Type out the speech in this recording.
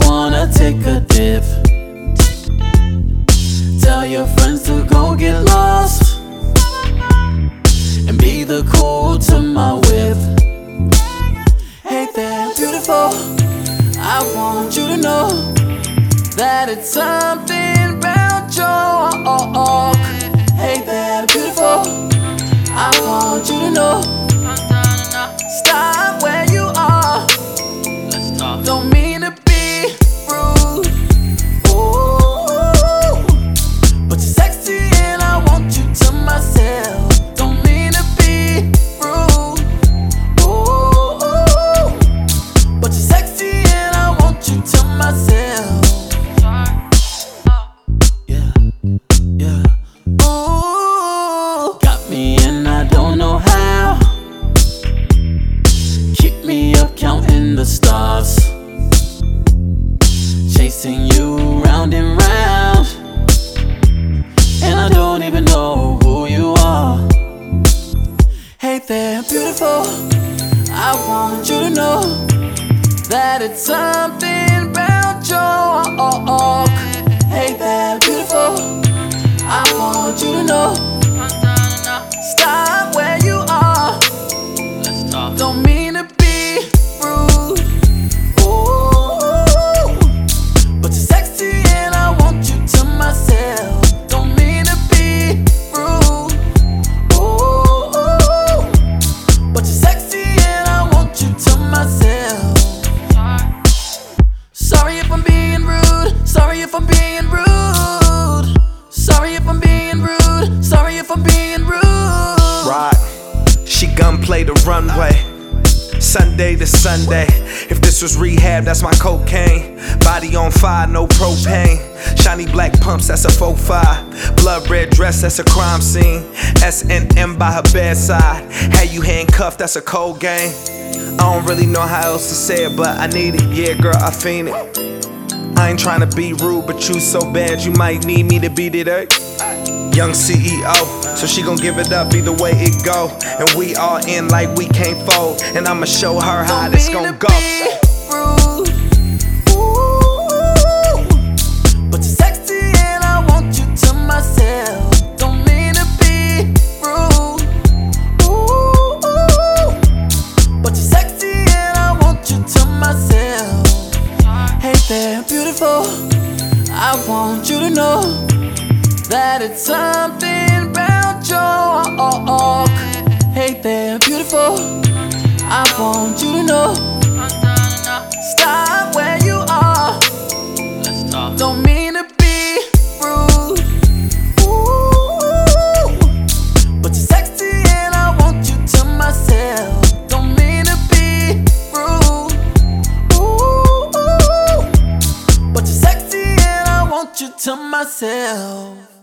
wanna take a dip. Tell your friends to go get lost and be the cool to my whip. Hey there, beautiful. I want you to know that it's something about your walk. Hey there, beautiful. I want you to know. I want you to know that it's something about your if I'm being rude. Sorry if I'm being rude. Right. She gunplay the runway. Sunday to Sunday. If this was rehab, that's my cocaine. Body on fire, no propane. Shiny black pumps, that's a faux five. Blood red dress, that's a crime scene. S and M by her bedside. Had you handcuffed, that's a cold game. I don't really know how else to say it, but I need it. Yeah, girl, I fiend it. I ain't tryna be rude, but you so bad you might need me to beat it up. Young CEO, so she gon' give it up either way it go. And we all in like we can't fold. And I'ma show her how Don't this mean gon' to go. be rude. Ooh, but you're sexy and I want you to myself. Don't mean to be rude. Ooh, but you're sexy and I want you to myself. Hey there, beautiful. I want you to know that it's something about your walk. Hey there, beautiful. I want you to know. Stop where you are. Let's talk. Don't mean to be rude. Ooh, but you're sexy and I want you to myself. Don't mean to be rude. Ooh, but you're sexy and I want you to myself.